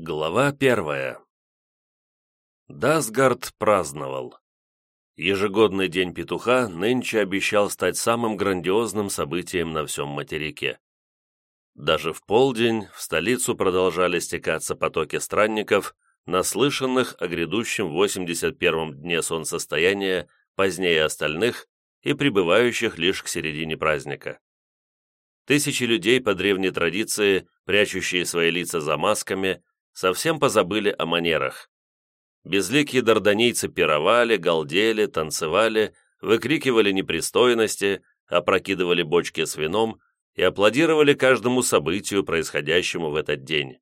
Глава первая Дасгард праздновал. Ежегодный день петуха нынче обещал стать самым грандиозным событием на всем материке. Даже в полдень в столицу продолжали стекаться потоки странников, наслышанных о грядущем 81-м дне солнцестояния позднее остальных и прибывающих лишь к середине праздника. Тысячи людей по древней традиции, прячущие свои лица за масками, совсем позабыли о манерах. Безликие дарданийцы пировали, галдели, танцевали, выкрикивали непристойности, опрокидывали бочки с вином и аплодировали каждому событию, происходящему в этот день.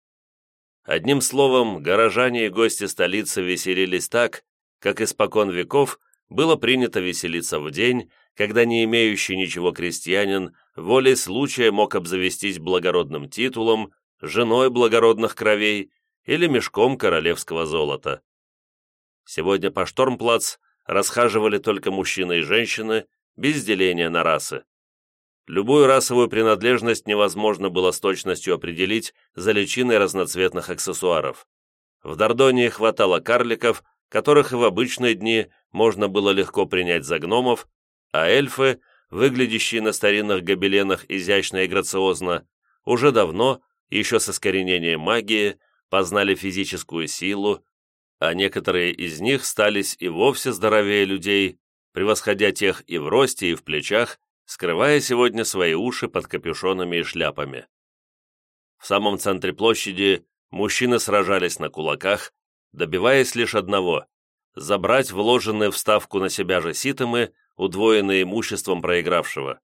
Одним словом, горожане и гости столицы веселились так, как испокон веков было принято веселиться в день, когда не имеющий ничего крестьянин волей случая мог обзавестись благородным титулом, женой благородных кровей или мешком королевского золота. Сегодня по Штормплац расхаживали только мужчины и женщины, без деления на расы. Любую расовую принадлежность невозможно было с точностью определить за личиной разноцветных аксессуаров. В Дордонии хватало карликов, которых и в обычные дни можно было легко принять за гномов, а эльфы, выглядящие на старинных гобеленах изящно и грациозно, уже давно, еще с искоренением магии, познали физическую силу, а некоторые из них стались и вовсе здоровее людей, превосходя тех и в росте, и в плечах, скрывая сегодня свои уши под капюшонами и шляпами. В самом центре площади мужчины сражались на кулаках, добиваясь лишь одного – забрать вложенные в ставку на себя же ситомы, удвоенные имуществом проигравшего.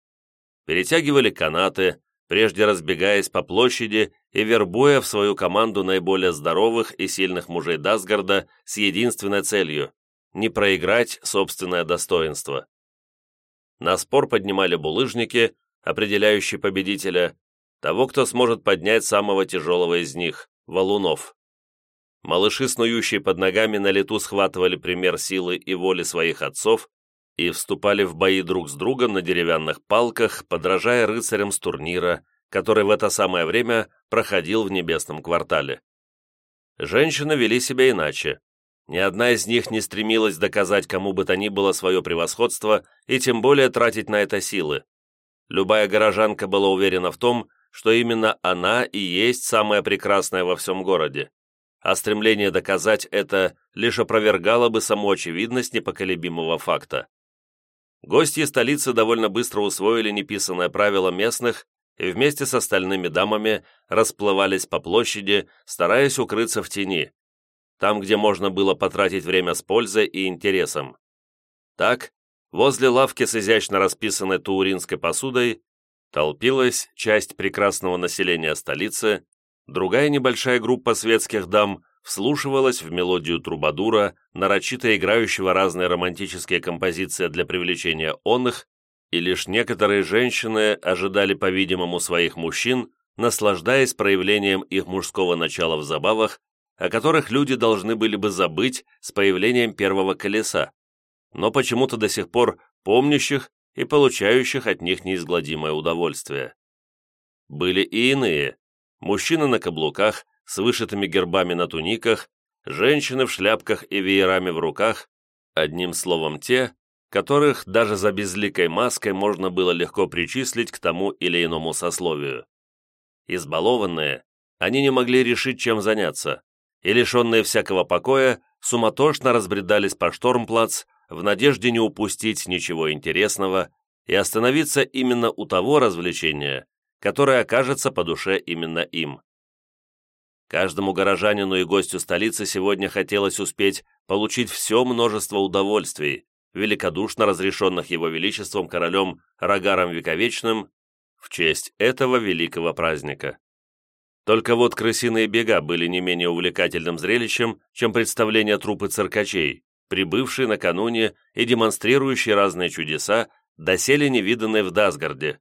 Перетягивали канаты, прежде разбегаясь по площади и вербуя в свою команду наиболее здоровых и сильных мужей Дасгарда с единственной целью – не проиграть собственное достоинство. На спор поднимали булыжники, определяющие победителя, того, кто сможет поднять самого тяжелого из них – валунов. Малыши, снующие под ногами, на лету схватывали пример силы и воли своих отцов и вступали в бои друг с другом на деревянных палках, подражая рыцарям с турнира, который в это самое время проходил в небесном квартале. Женщины вели себя иначе. Ни одна из них не стремилась доказать кому бы то ни было свое превосходство и тем более тратить на это силы. Любая горожанка была уверена в том, что именно она и есть самая прекрасная во всем городе, а стремление доказать это лишь опровергало бы саму очевидность непоколебимого факта. Гости столицы довольно быстро усвоили неписанное правило местных и вместе с остальными дамами расплывались по площади, стараясь укрыться в тени, там, где можно было потратить время с пользой и интересом. Так, возле лавки с изящно расписанной тууринской посудой толпилась часть прекрасного населения столицы, другая небольшая группа светских дам вслушивалась в мелодию трубадура, нарочито играющего разные романтические композиции для привлечения он и лишь некоторые женщины ожидали, по-видимому, своих мужчин, наслаждаясь проявлением их мужского начала в забавах, о которых люди должны были бы забыть с появлением первого колеса, но почему-то до сих пор помнящих и получающих от них неизгладимое удовольствие. Были и иные, мужчины на каблуках, с вышитыми гербами на туниках, женщины в шляпках и веерами в руках, одним словом те, которых даже за безликой маской можно было легко причислить к тому или иному сословию. Избалованные, они не могли решить, чем заняться, и, лишенные всякого покоя, суматошно разбредались по Штормплац в надежде не упустить ничего интересного и остановиться именно у того развлечения, которое окажется по душе именно им. Каждому горожанину и гостю столицы сегодня хотелось успеть получить все множество удовольствий, великодушно разрешенных его величеством королем Рогаром Вековечным в честь этого великого праздника. Только вот крысиные бега были не менее увлекательным зрелищем, чем представление трупы циркачей, прибывшие накануне и демонстрирующие разные чудеса, доселе невиданные в Дасгарде.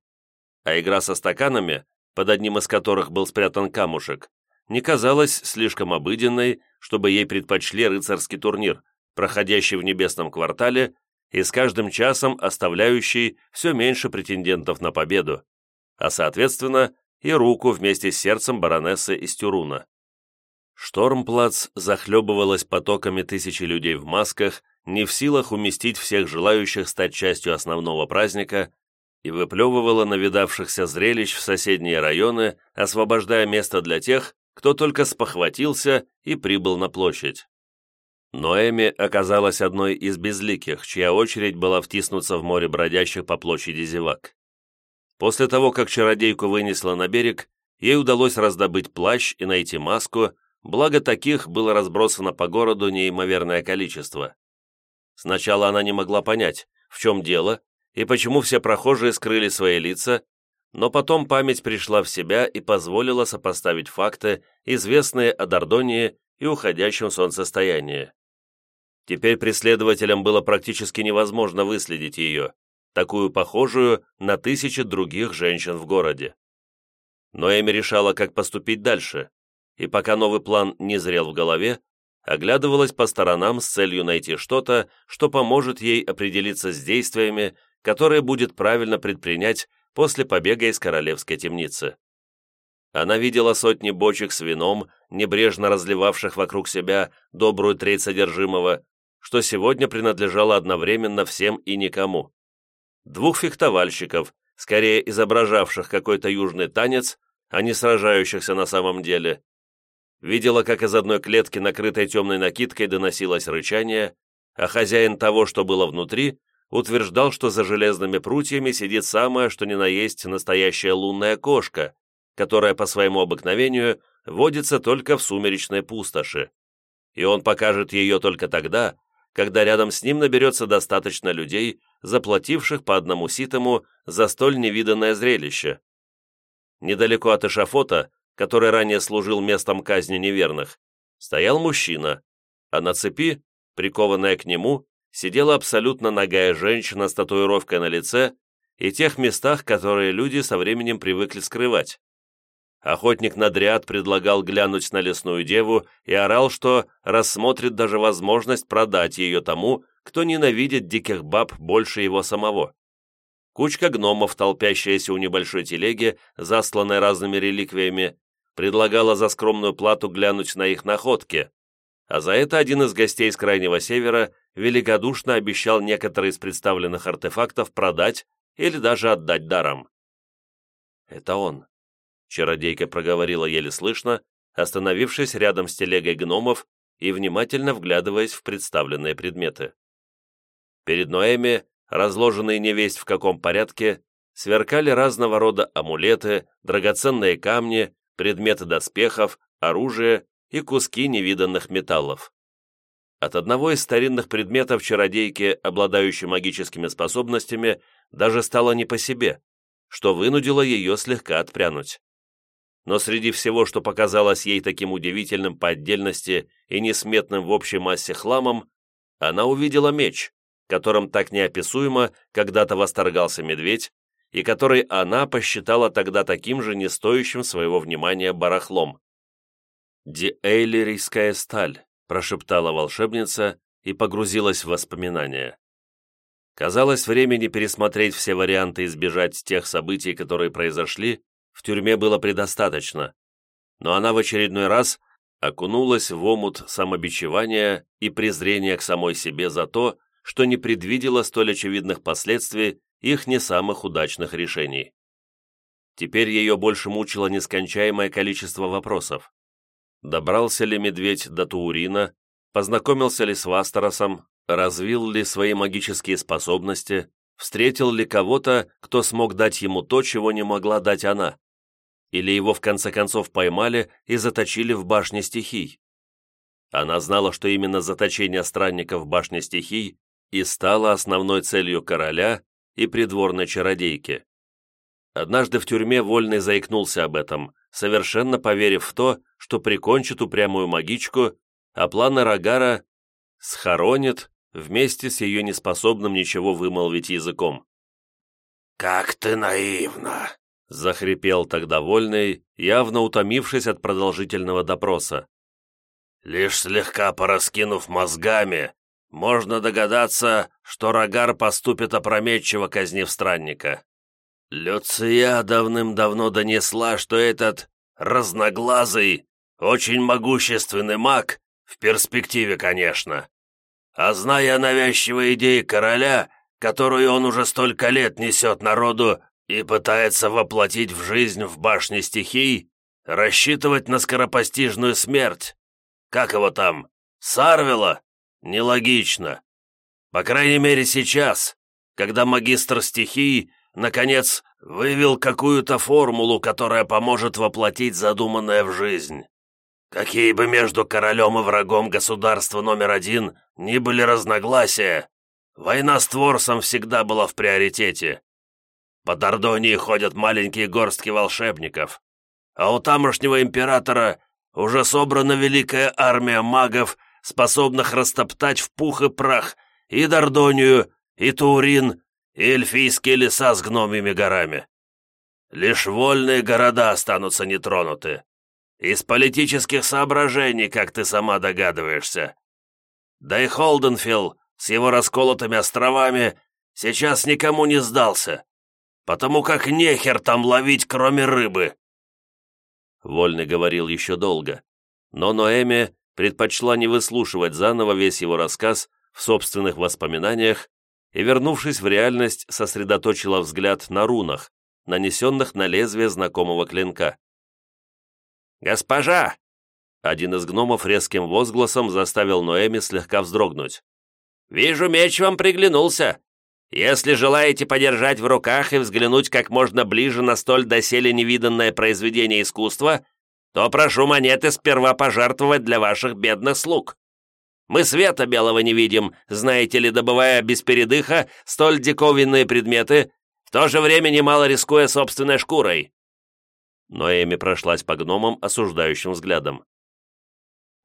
А игра со стаканами, под одним из которых был спрятан камушек, не казалась слишком обыденной, чтобы ей предпочли рыцарский турнир, проходящий в небесном квартале и с каждым часом оставляющий все меньше претендентов на победу, а, соответственно, и руку вместе с сердцем баронессы из Тюруна. Штормплац захлебывалась потоками тысячи людей в масках, не в силах уместить всех желающих стать частью основного праздника, и выплевывала навидавшихся зрелищ в соседние районы, освобождая место для тех, кто только спохватился и прибыл на площадь. Ноэми оказалась одной из безликих, чья очередь была втиснуться в море бродящих по площади зевак. После того, как чародейку вынесла на берег, ей удалось раздобыть плащ и найти маску, благо таких было разбросано по городу неимоверное количество. Сначала она не могла понять, в чем дело и почему все прохожие скрыли свои лица, но потом память пришла в себя и позволила сопоставить факты, известные о Дордонии и уходящем солнцестоянии. Теперь преследователям было практически невозможно выследить ее, такую похожую на тысячи других женщин в городе. Но Эми решала, как поступить дальше, и пока новый план не зрел в голове, оглядывалась по сторонам с целью найти что-то, что поможет ей определиться с действиями, которые будет правильно предпринять после побега из королевской темницы. Она видела сотни бочек с вином, небрежно разливавших вокруг себя добрую треть содержимого, что сегодня принадлежало одновременно всем и никому двух фехтовальщиков, скорее изображавших какой-то южный танец, а не сражающихся на самом деле. Видела, как из одной клетки, накрытой темной накидкой, доносилось рычание, а хозяин того, что было внутри, утверждал, что за железными прутьями сидит самое, что ни на есть настоящая лунная кошка, которая по своему обыкновению водится только в сумеречной пустоши. И он покажет ее только тогда, когда рядом с ним наберется достаточно людей, заплативших по одному ситому за столь невиданное зрелище. Недалеко от эшафота, который ранее служил местом казни неверных, стоял мужчина, а на цепи, прикованная к нему, сидела абсолютно нагая женщина с татуировкой на лице и тех местах, которые люди со временем привыкли скрывать. Охотник на дряд предлагал глянуть на лесную деву и орал, что рассмотрит даже возможность продать ее тому, кто ненавидит диких баб больше его самого. Кучка гномов, толпящаяся у небольшой телеги, засланной разными реликвиями, предлагала за скромную плату глянуть на их находки, а за это один из гостей с Крайнего Севера великодушно обещал некоторые из представленных артефактов продать или даже отдать даром. «Это он», Чародейка проговорила еле слышно, остановившись рядом с телегой гномов и внимательно вглядываясь в представленные предметы. Перед Ноэми, разложенные невесть в каком порядке, сверкали разного рода амулеты, драгоценные камни, предметы доспехов, оружие и куски невиданных металлов. От одного из старинных предметов чародейки, обладающей магическими способностями, даже стало не по себе, что вынудило ее слегка отпрянуть но среди всего, что показалось ей таким удивительным по отдельности и несметным в общей массе хламом, она увидела меч, которым так неописуемо когда-то восторгался медведь, и который она посчитала тогда таким же не стоящим своего внимания барахлом. «Диэйлерийская сталь», — прошептала волшебница и погрузилась в воспоминания. Казалось, времени пересмотреть все варианты избежать тех событий, которые произошли, в тюрьме было предостаточно, но она в очередной раз окунулась в омут самобичевания и презрения к самой себе за то, что не предвидела столь очевидных последствий их не самых удачных решений. Теперь ее больше мучило нескончаемое количество вопросов. Добрался ли медведь до Туурина, познакомился ли с Вастеросом, развил ли свои магические способности, встретил ли кого-то, кто смог дать ему то, чего не могла дать она? Или его в конце концов поймали и заточили в башне стихий? Она знала, что именно заточение странника в башне стихий и стало основной целью короля и придворной чародейки. Однажды в тюрьме Вольный заикнулся об этом, совершенно поверив в то, что прикончит упрямую магичку, а планы Рогара схоронит вместе с ее неспособным ничего вымолвить языком. «Как ты наивна!» — захрипел тогда Вольный, явно утомившись от продолжительного допроса. «Лишь слегка пораскинув мозгами, можно догадаться, что Рогар поступит опрометчиво, казнив странника. Люция давным-давно донесла, что этот разноглазый очень могущественный маг, в перспективе, конечно. А зная навязчивые идеи короля, которую он уже столько лет несет народу и пытается воплотить в жизнь в башне стихий, рассчитывать на скоропостижную смерть. Как его там? Сарвела? Нелогично. По крайней мере сейчас, когда магистр стихий, наконец, вывел какую-то формулу, которая поможет воплотить задуманное в жизнь. Какие бы между королем и врагом государства номер один ни были разногласия, война с Творсом всегда была в приоритете. По Дордонии ходят маленькие горстки волшебников, а у тамошнего императора уже собрана великая армия магов, способных растоптать в пух и прах и Дордонию, и Турин, и эльфийские леса с гномьими горами. Лишь вольные города останутся нетронуты. Из политических соображений, как ты сама догадываешься. Да и Холденфилл с его расколотыми островами сейчас никому не сдался, потому как нехер там ловить, кроме рыбы. Вольный говорил еще долго, но Ноэми предпочла не выслушивать заново весь его рассказ в собственных воспоминаниях и, вернувшись в реальность, сосредоточила взгляд на рунах, нанесенных на лезвие знакомого клинка. «Госпожа!» Один из гномов резким возгласом заставил Ноэми слегка вздрогнуть. «Вижу, меч вам приглянулся. Если желаете подержать в руках и взглянуть как можно ближе на столь доселе невиданное произведение искусства, то прошу монеты сперва пожертвовать для ваших бедных слуг. Мы света белого не видим, знаете ли, добывая без передыха столь диковинные предметы, в то же время немало рискуя собственной шкурой». Но Эми прошлась по гномам осуждающим взглядом.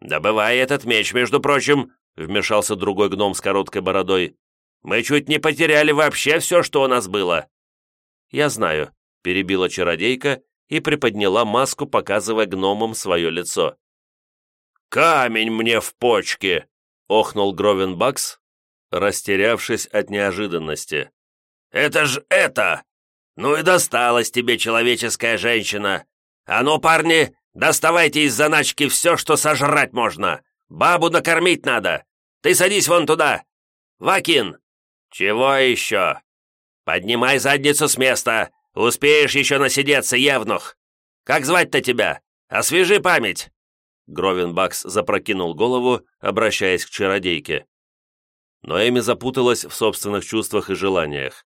«Добывая этот меч, между прочим», — вмешался другой гном с короткой бородой, мы чуть не потеряли вообще все, что у нас было». «Я знаю», — перебила чародейка и приподняла маску, показывая гномам свое лицо. «Камень мне в почке!» — охнул Гровен Бакс, растерявшись от неожиданности. «Это ж это! Ну и досталась тебе человеческая женщина! А ну, парни, доставайте из заначки все, что сожрать можно! Бабу накормить надо! Ты садись вон туда! Вакин, «Чего еще? Поднимай задницу с места! Успеешь еще насидеться, Евнух! Как звать-то тебя? Освежи память!» Гровенбакс запрокинул голову, обращаясь к чародейке. Но Эми запуталась в собственных чувствах и желаниях.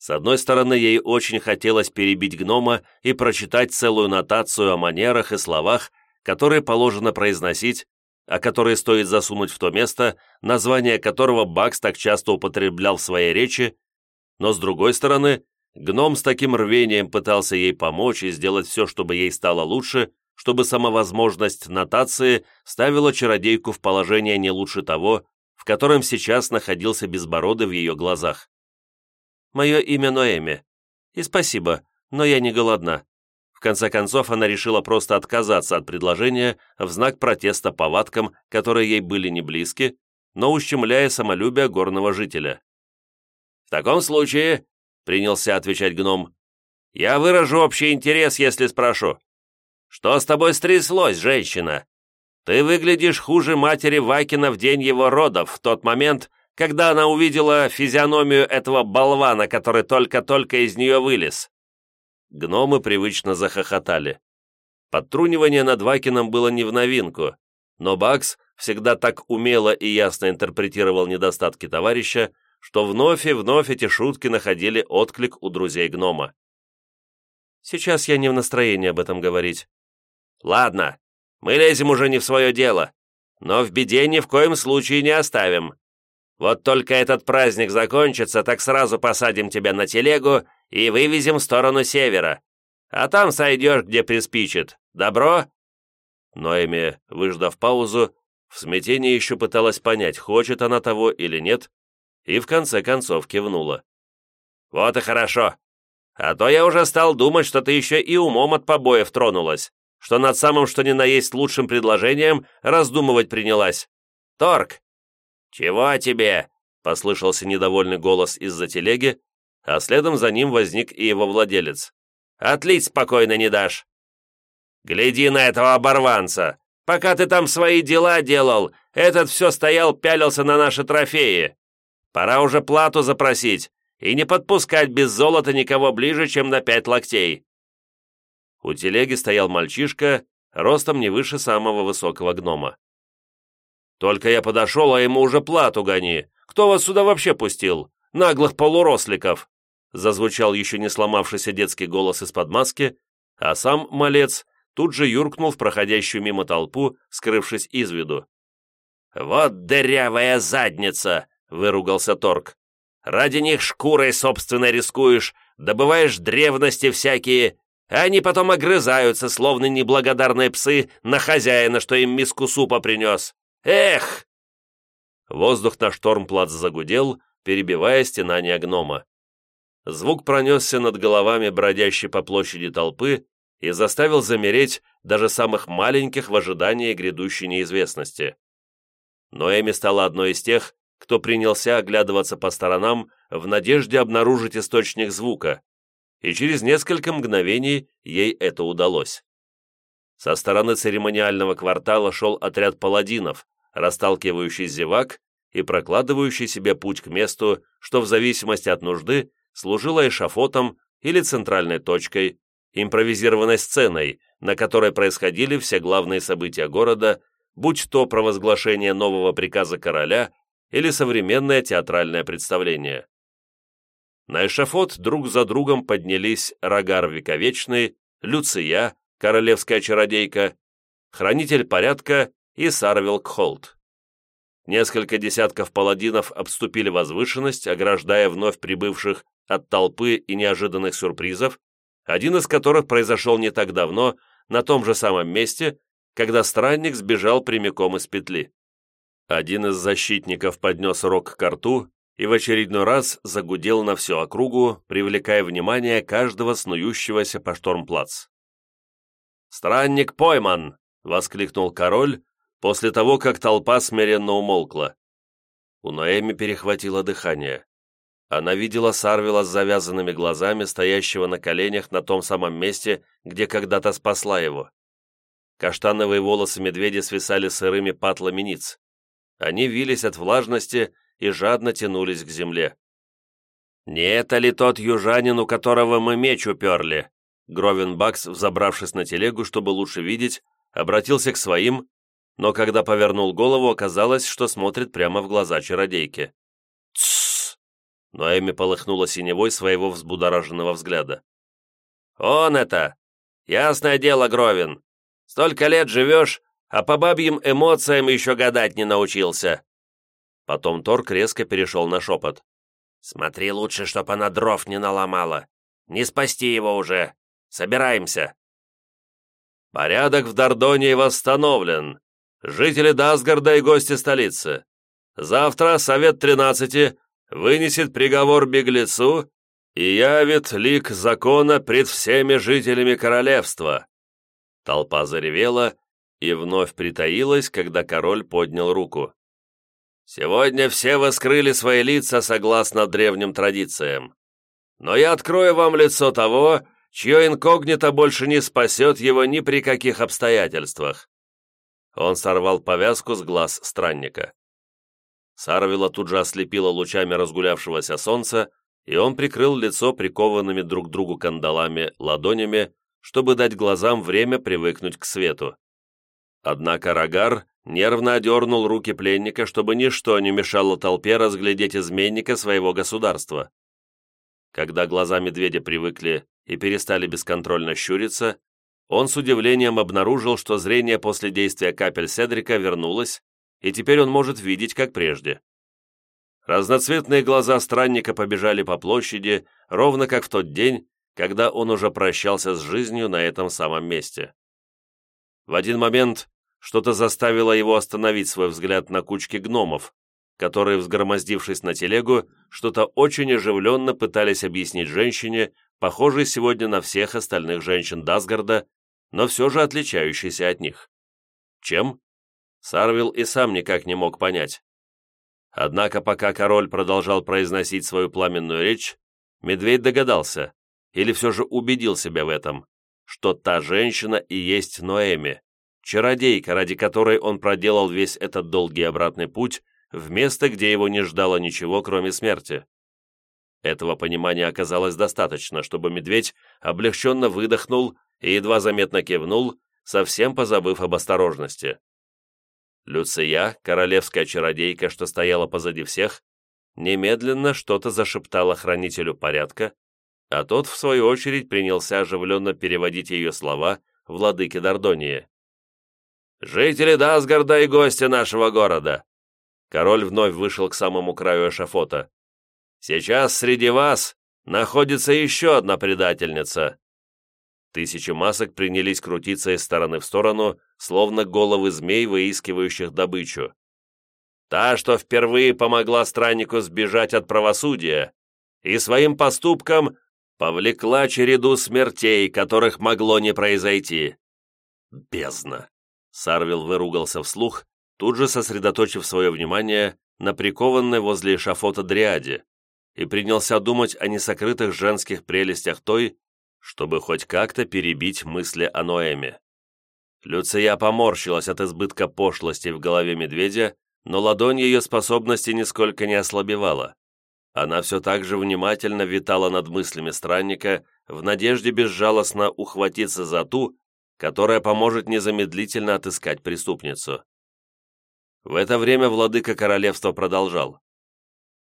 С одной стороны, ей очень хотелось перебить гнома и прочитать целую нотацию о манерах и словах, которые положено произносить, а которые стоит засунуть в то место, название которого Бакс так часто употреблял в своей речи, но, с другой стороны, гном с таким рвением пытался ей помочь и сделать все, чтобы ей стало лучше, чтобы сама возможность нотации ставила чародейку в положение не лучше того, в котором сейчас находился Безбородый в ее глазах. «Мое имя Ноэми. И спасибо, но я не голодна. В конце концов, она решила просто отказаться от предложения в знак протеста повадкам, которые ей были не близки, но ущемляя самолюбие горного жителя. «В таком случае», — принялся отвечать гном, — «я выражу общий интерес, если спрошу. Что с тобой стряслось, женщина? Ты выглядишь хуже матери Вакина в день его родов, в тот момент, когда она увидела физиономию этого болвана, который только-только из нее вылез. Гномы привычно захохотали. Подтрунивание над Вакином было не в новинку, но Бакс всегда так умело и ясно интерпретировал недостатки товарища, что вновь и вновь эти шутки находили отклик у друзей гнома. «Сейчас я не в настроении об этом говорить». «Ладно, мы лезем уже не в свое дело, но в беде ни в коем случае не оставим. Вот только этот праздник закончится, так сразу посадим тебя на телегу и вывезем в сторону севера. А там сойдешь, где приспичит. Добро?» Ноэми, выждав паузу, в смятении еще пыталась понять, хочет она того или нет, и в конце концов кивнула. «Вот и хорошо. А то я уже стал думать, что ты еще и умом от побоев тронулась, что над самым что ни на есть лучшим предложением раздумывать принялась. Торг, «Чего тебе?» — послышался недовольный голос из-за телеги, а следом за ним возник и его владелец. «Отлить спокойно не дашь!» «Гляди на этого оборванца! Пока ты там свои дела делал, этот все стоял, пялился на наши трофеи. Пора уже плату запросить и не подпускать без золота никого ближе, чем на пять локтей». У телеги стоял мальчишка, ростом не выше самого высокого гнома. «Только я подошел, а ему уже плату гони. Кто вас сюда вообще пустил? Наглых полуросликов!» Зазвучал еще не сломавшийся детский голос из-под маски, а сам малец тут же юркнул в проходящую мимо толпу, скрывшись из виду. «Вот дырявая задница!» — выругался Торг. «Ради них шкурой собственной рискуешь, добываешь древности всякие, а они потом огрызаются, словно неблагодарные псы, на хозяина, что им миску супа принес. Эх!» Воздух на штормплац загудел, перебивая стенание гнома. Звук пронесся над головами бродящей по площади толпы и заставил замереть даже самых маленьких в ожидании грядущей неизвестности. Но Эми стала одной из тех, кто принялся оглядываться по сторонам в надежде обнаружить источник звука, и через несколько мгновений ей это удалось. Со стороны церемониального квартала шел отряд паладинов, расталкивающий зевак и прокладывающий себе путь к месту, что в зависимости от нужды служило эшафотом или центральной точкой, импровизированной сценой, на которой происходили все главные события города, будь то провозглашение нового приказа короля или современное театральное представление. На эшафот друг за другом поднялись Рогар Вековечный, Люция, королевская чародейка, хранитель порядка и Сарвил Кхолт. Несколько десятков паладинов обступили возвышенность, ограждая вновь прибывших от толпы и неожиданных сюрпризов, один из которых произошел не так давно, на том же самом месте, когда странник сбежал прямиком из петли. Один из защитников поднес рог к рту и в очередной раз загудел на всю округу, привлекая внимание каждого снующегося по штормплац. «Странник пойман!» — воскликнул король после того, как толпа смиренно умолкла. У Ноэми перехватило дыхание. Она видела Сарвила с завязанными глазами, стоящего на коленях на том самом месте, где когда-то спасла его. Каштановые волосы медведя свисали сырыми патлами ниц. Они вились от влажности и жадно тянулись к земле. «Не это ли тот южанин, у которого мы меч уперли?» Гровин Бакс, взобравшись на телегу, чтобы лучше видеть, обратился к своим, но когда повернул голову, оказалось, что смотрит прямо в глаза чародейки. «Тссс!» Но Эми полыхнула синевой своего взбудораженного взгляда. «Он это! Ясное дело, Гровин! Столько лет живешь, а по бабьим эмоциям еще гадать не научился!» Потом Торг резко перешел на шепот. «Смотри лучше, чтоб она дров не наломала. Не спасти его уже. Собираемся!» «Порядок в Дордонии восстановлен. Жители Дасгарда и гости столицы. Завтра Совет Тринадцати вынесет приговор беглецу и явит лик закона пред всеми жителями королевства». Толпа заревела, и вновь притаилась, когда король поднял руку. «Сегодня все воскрыли свои лица согласно древним традициям. Но я открою вам лицо того, чье инкогнито больше не спасет его ни при каких обстоятельствах». Он сорвал повязку с глаз странника. Сарвила тут же ослепила лучами разгулявшегося солнца, и он прикрыл лицо прикованными друг к другу кандалами ладонями, чтобы дать глазам время привыкнуть к свету. Однако Рогар нервно одернул руки пленника, чтобы ничто не мешало толпе разглядеть изменника своего государства. Когда глаза медведя привыкли и перестали бесконтрольно щуриться, он с удивлением обнаружил, что зрение после действия капель Седрика вернулось, и теперь он может видеть, как прежде. Разноцветные глаза странника побежали по площади, ровно как в тот день, когда он уже прощался с жизнью на этом самом месте. В один момент что-то заставило его остановить свой взгляд на кучке гномов, которые, взгромоздившись на телегу, что-то очень оживленно пытались объяснить женщине, похожей сегодня на всех остальных женщин Дасгарда, но все же отличающейся от них. Чем? Сарвил и сам никак не мог понять. Однако пока король продолжал произносить свою пламенную речь, медведь догадался, или все же убедил себя в этом, что та женщина и есть Ноэми, чародейка, ради которой он проделал весь этот долгий обратный путь в место, где его не ждало ничего, кроме смерти. Этого понимания оказалось достаточно, чтобы медведь облегченно выдохнул и едва заметно кивнул, совсем позабыв об осторожности. Люция, королевская чародейка, что стояла позади всех, немедленно что-то зашептала хранителю порядка, а тот, в свою очередь, принялся оживленно переводить ее слова владыки Дордонии. «Жители Дасгарда и гости нашего города!» Король вновь вышел к самому краю эшафота. «Сейчас среди вас находится еще одна предательница!» Тысячи масок принялись крутиться из стороны в сторону, словно головы змей, выискивающих добычу. Та, что впервые помогла страннику сбежать от правосудия, и своим поступком повлекла череду смертей, которых могло не произойти. Бездна! Сарвил выругался вслух, тут же сосредоточив свое внимание на прикованной возле эшафота дриаде, и принялся думать о несокрытых женских прелестях той, чтобы хоть как-то перебить мысли о Ноэме. Люция поморщилась от избытка пошлости в голове медведя, но ладонь ее способности нисколько не ослабевала. Она все так же внимательно витала над мыслями странника в надежде безжалостно ухватиться за ту, которая поможет незамедлительно отыскать преступницу. В это время владыка королевства продолжал.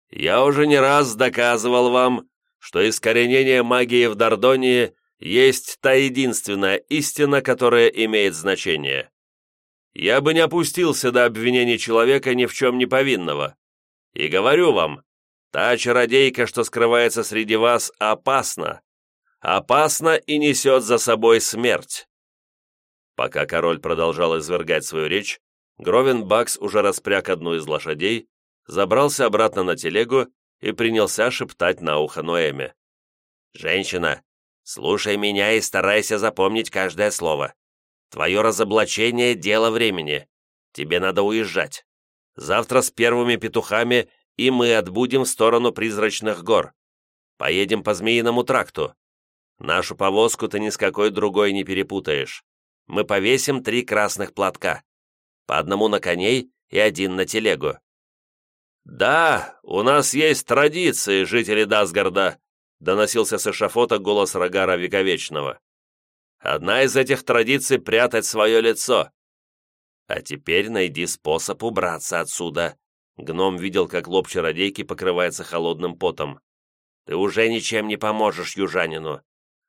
«Я уже не раз доказывал вам, что искоренение магии в Дордонии есть та единственная истина, которая имеет значение. Я бы не опустился до обвинения человека ни в чем не повинного. И говорю вам, та чародейка, что скрывается среди вас, опасна. Опасна и несет за собой смерть. Пока король продолжал извергать свою речь, Гровен Бакс уже распряг одну из лошадей, забрался обратно на телегу и принялся шептать на ухо Ноэме. «Женщина, слушай меня и старайся запомнить каждое слово. Твое разоблачение — дело времени. Тебе надо уезжать. Завтра с первыми петухами и мы отбудем в сторону призрачных гор. Поедем по Змеиному тракту. Нашу повозку ты ни с какой другой не перепутаешь. Мы повесим три красных платка. По одному на коней и один на телегу. «Да, у нас есть традиции, жители Дасгарда», доносился с эшафота голос Рогара Вековечного. «Одна из этих традиций — прятать свое лицо. А теперь найди способ убраться отсюда». Гном видел, как лоб чародейки покрывается холодным потом. «Ты уже ничем не поможешь южанину.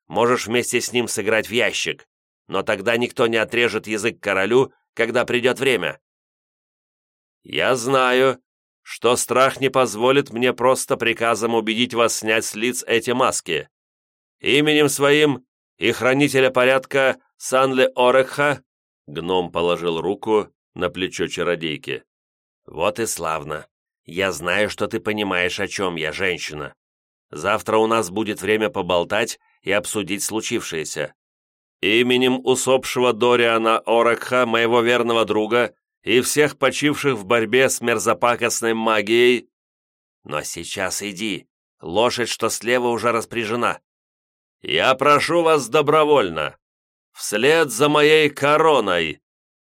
Можешь вместе с ним сыграть в ящик, но тогда никто не отрежет язык королю, когда придет время». «Я знаю, что страх не позволит мне просто приказом убедить вас снять с лиц эти маски. Именем своим и хранителя порядка Санле Орекха гном положил руку на плечо чародейки. «Вот и славно. Я знаю, что ты понимаешь, о чем я, женщина. Завтра у нас будет время поболтать и обсудить случившееся. Именем усопшего Дориана Орекха, моего верного друга, и всех почивших в борьбе с мерзопакостной магией. Но сейчас иди, лошадь, что слева, уже распряжена. Я прошу вас добровольно, вслед за моей короной.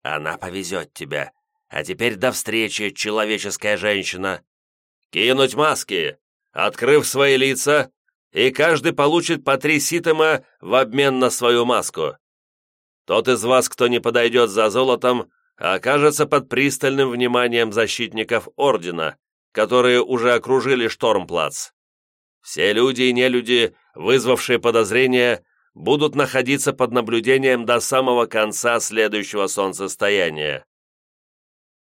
Она повезет тебя. А теперь до встречи, человеческая женщина. Кинуть маски, открыв свои лица, и каждый получит по три ситома в обмен на свою маску. Тот из вас, кто не подойдет за золотом, окажется под пристальным вниманием защитников Ордена, которые уже окружили Штормплац. Все люди и нелюди, вызвавшие подозрения, будут находиться под наблюдением до самого конца следующего солнцестояния.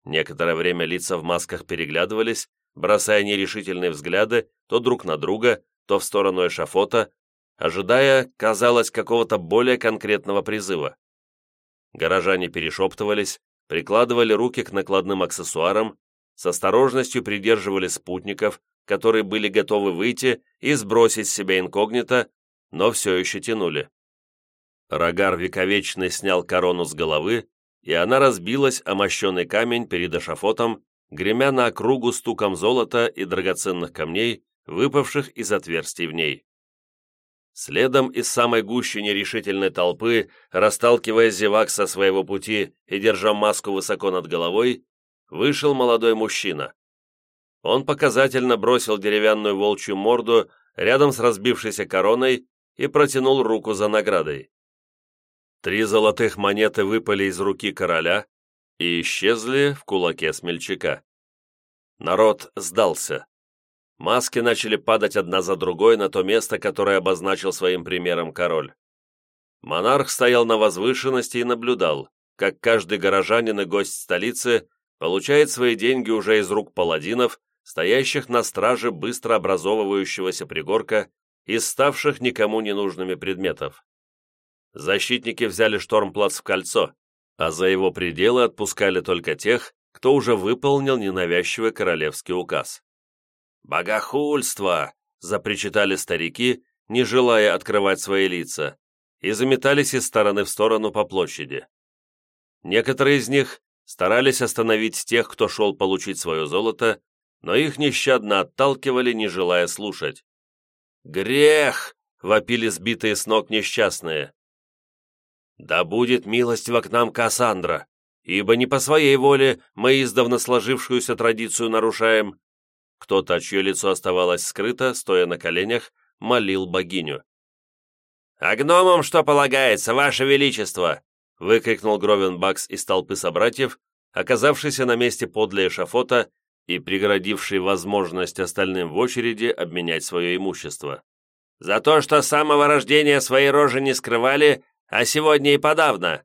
Некоторое время лица в масках переглядывались, бросая нерешительные взгляды то друг на друга, то в сторону эшафота, ожидая, казалось, какого-то более конкретного призыва. Горожане перешептывались, прикладывали руки к накладным аксессуарам, с осторожностью придерживали спутников, которые были готовы выйти и сбросить с себя инкогнито, но все еще тянули. Рогар Вековечный снял корону с головы, и она разбилась о мощенный камень перед эшафотом, гремя на округу стуком золота и драгоценных камней, выпавших из отверстий в ней. Следом из самой гущи нерешительной толпы, расталкивая зевак со своего пути и держа маску высоко над головой, вышел молодой мужчина. Он показательно бросил деревянную волчью морду рядом с разбившейся короной и протянул руку за наградой. Три золотых монеты выпали из руки короля и исчезли в кулаке смельчака. Народ сдался. Маски начали падать одна за другой на то место, которое обозначил своим примером король. Монарх стоял на возвышенности и наблюдал, как каждый горожанин и гость столицы получает свои деньги уже из рук паладинов, стоящих на страже быстро образовывающегося пригорка из ставших никому не нужными предметов. Защитники взяли Штормплац в кольцо, а за его пределы отпускали только тех, кто уже выполнил ненавязчивый королевский указ. «Богохульство!» — запричитали старики, не желая открывать свои лица, и заметались из стороны в сторону по площади. Некоторые из них старались остановить тех, кто шел получить свое золото, но их нещадно отталкивали, не желая слушать. «Грех!» — вопили сбитые с ног несчастные. «Да будет милость к нам Кассандра, ибо не по своей воле мы издавна сложившуюся традицию нарушаем». Кто-то, чье лицо оставалось скрыто, стоя на коленях, молил богиню. «А гномам что полагается, ваше величество?» выкрикнул Гровен Бакс из толпы собратьев, оказавшийся на месте подле эшафота и преградивший возможность остальным в очереди обменять свое имущество. «За то, что с самого рождения своей рожи не скрывали, а сегодня и подавно!»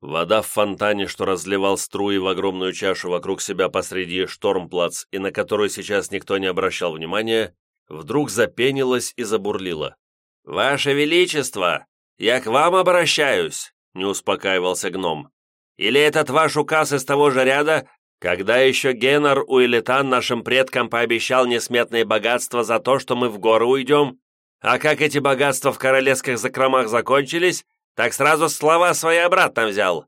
Вода в фонтане, что разливал струи в огромную чашу вокруг себя посреди штормплац и на которую сейчас никто не обращал внимания, вдруг запенилась и забурлила. «Ваше Величество, я к вам обращаюсь!» — не успокаивался гном. «Или этот ваш указ из того же ряда, когда еще Генар Уилетан нашим предкам пообещал несметные богатства за то, что мы в горы уйдем, а как эти богатства в королевских закромах закончились, так сразу слова свои обратно взял.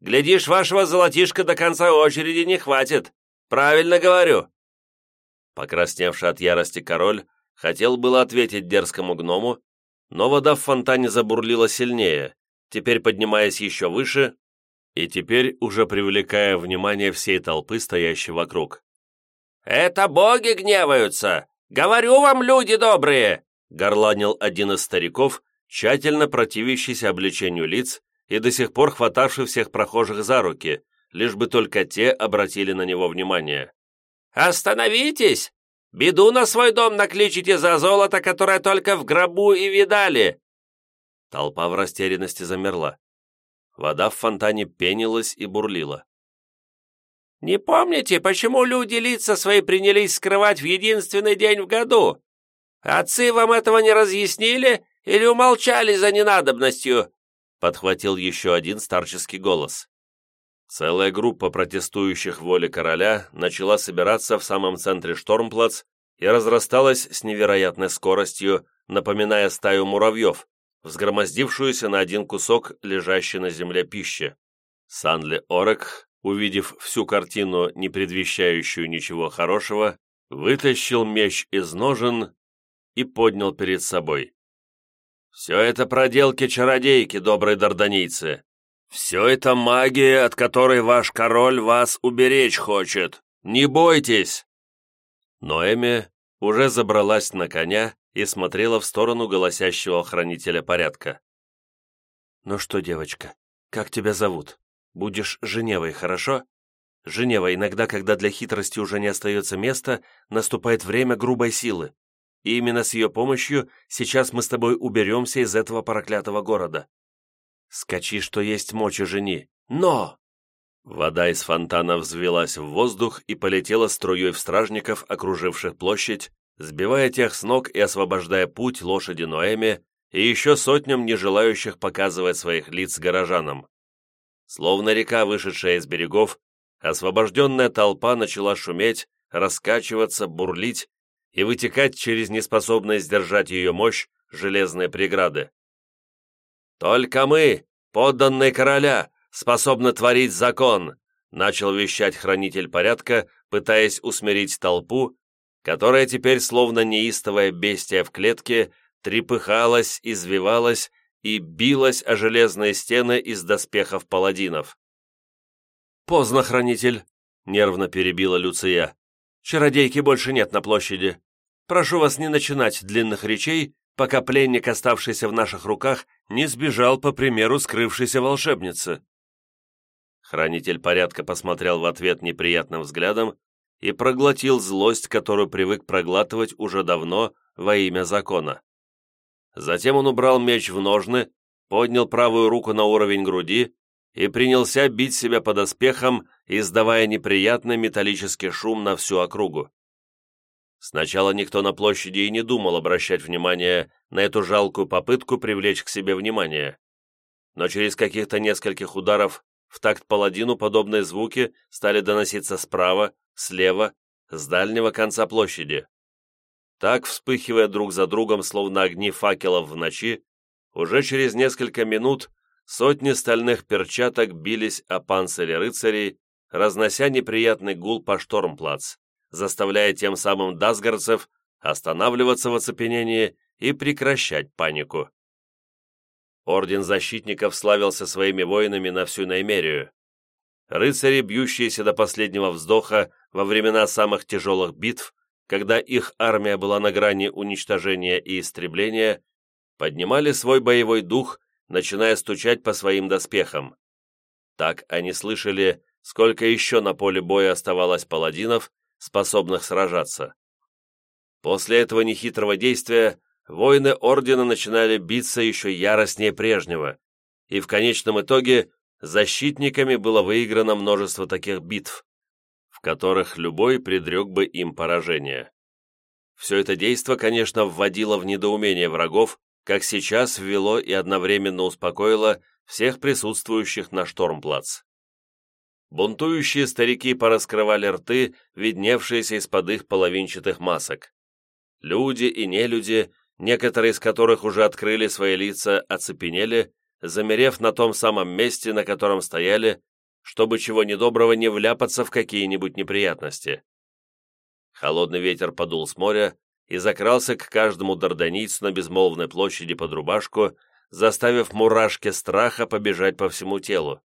Глядишь, вашего золотишка до конца очереди не хватит. Правильно говорю». Покрасневший от ярости король хотел было ответить дерзкому гному, но вода в фонтане забурлила сильнее, теперь поднимаясь еще выше и теперь уже привлекая внимание всей толпы, стоящей вокруг. «Это боги гневаются! Говорю вам, люди добрые!» горланил один из стариков, тщательно противящийся обличению лиц и до сих пор хватавший всех прохожих за руки, лишь бы только те обратили на него внимание. «Остановитесь! Беду на свой дом накличите за золото, которое только в гробу и видали!» Толпа в растерянности замерла. Вода в фонтане пенилась и бурлила. «Не помните, почему люди лица свои принялись скрывать в единственный день в году? Отцы вам этого не разъяснили или умолчали за ненадобностью?» подхватил еще один старческий голос. Целая группа протестующих воле короля начала собираться в самом центре Штормплац и разрасталась с невероятной скоростью, напоминая стаю муравьев, взгромоздившуюся на один кусок лежащей на земле пищи. Санли Орек, увидев всю картину, не предвещающую ничего хорошего, вытащил меч из ножен и поднял перед собой. «Все это проделки чародейки, добрые дарданийцы. Все это магия, от которой ваш король вас уберечь хочет. Не бойтесь!» Ноэми уже забралась на коня и смотрела в сторону голосящего хранителя порядка. «Ну что, девочка, как тебя зовут? Будешь Женевой, хорошо? Женева, иногда, когда для хитрости уже не остается места, наступает время грубой силы. И именно с ее помощью сейчас мы с тобой уберемся из этого проклятого города. Скачи, что есть мочи жени. Но!» Вода из фонтана взвелась в воздух и полетела струей в стражников, окруживших площадь, сбивая тех с ног и освобождая путь лошади Ноэме и еще сотням не желающих показывать своих лиц горожанам. Словно река, вышедшая из берегов, освобожденная толпа начала шуметь, раскачиваться, бурлить и вытекать через неспособность сдержать ее мощь железные преграды. «Только мы, подданные короля, способны творить закон», начал вещать хранитель порядка, пытаясь усмирить толпу которая теперь, словно неистовая бестия в клетке, трепыхалась, извивалась и билась о железные стены из доспехов паладинов. «Поздно, хранитель!» — нервно перебила Люция. «Чародейки больше нет на площади. Прошу вас не начинать длинных речей, пока пленник, оставшийся в наших руках, не сбежал по примеру скрывшейся волшебницы». Хранитель порядка посмотрел в ответ неприятным взглядом и проглотил злость, которую привык проглатывать уже давно во имя закона. Затем он убрал меч в ножны, поднял правую руку на уровень груди и принялся бить себя под оспехом, издавая неприятный металлический шум на всю округу. Сначала никто на площади и не думал обращать внимание на эту жалкую попытку привлечь к себе внимание. Но через каких-то нескольких ударов в такт паладину подобные звуки стали доноситься справа, слева, с дальнего конца площади. Так, вспыхивая друг за другом, словно огни факелов в ночи, уже через несколько минут сотни стальных перчаток бились о панцире рыцарей, разнося неприятный гул по штормплац, заставляя тем самым дасгарцев останавливаться в оцепенении и прекращать панику. Орден защитников славился своими воинами на всю Наймерию. Рыцари, бьющиеся до последнего вздоха во времена самых тяжелых битв, когда их армия была на грани уничтожения и истребления, поднимали свой боевой дух, начиная стучать по своим доспехам. Так они слышали, сколько еще на поле боя оставалось паладинов, способных сражаться. После этого нехитрого действия воины Ордена начинали биться еще яростнее прежнего, и в конечном итоге защитниками было выиграно множество таких битв, в которых любой предрек бы им поражение. Все это действо, конечно, вводило в недоумение врагов, как сейчас ввело и одновременно успокоило всех присутствующих на Штормплац. Бунтующие старики пораскрывали рты, видневшиеся из-под их половинчатых масок. Люди и нелюди, некоторые из которых уже открыли свои лица, оцепенели, замерев на том самом месте, на котором стояли, чтобы чего недоброго не вляпаться в какие-нибудь неприятности. Холодный ветер подул с моря и закрался к каждому дарданийцу на безмолвной площади под рубашку, заставив мурашки страха побежать по всему телу.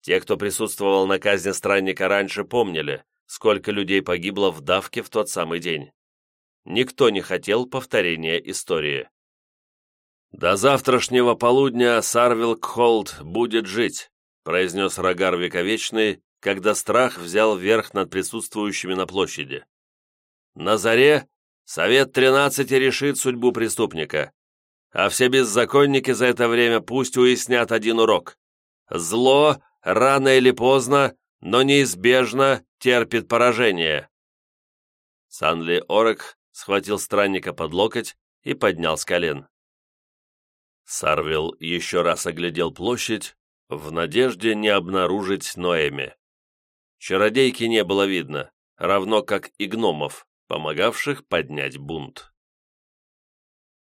Те, кто присутствовал на казни странника раньше, помнили, сколько людей погибло в давке в тот самый день. Никто не хотел повторения истории. До завтрашнего полудня Сарвил Кхолд будет жить произнес Рогар Вековечный, когда страх взял верх над присутствующими на площади. На заре Совет Тринадцати решит судьбу преступника, а все беззаконники за это время пусть уяснят один урок. Зло рано или поздно, но неизбежно терпит поражение. Санли Орек схватил странника под локоть и поднял с колен. Сарвил еще раз оглядел площадь, в надежде не обнаружить Ноэми. Чародейки не было видно, равно как и гномов, помогавших поднять бунт.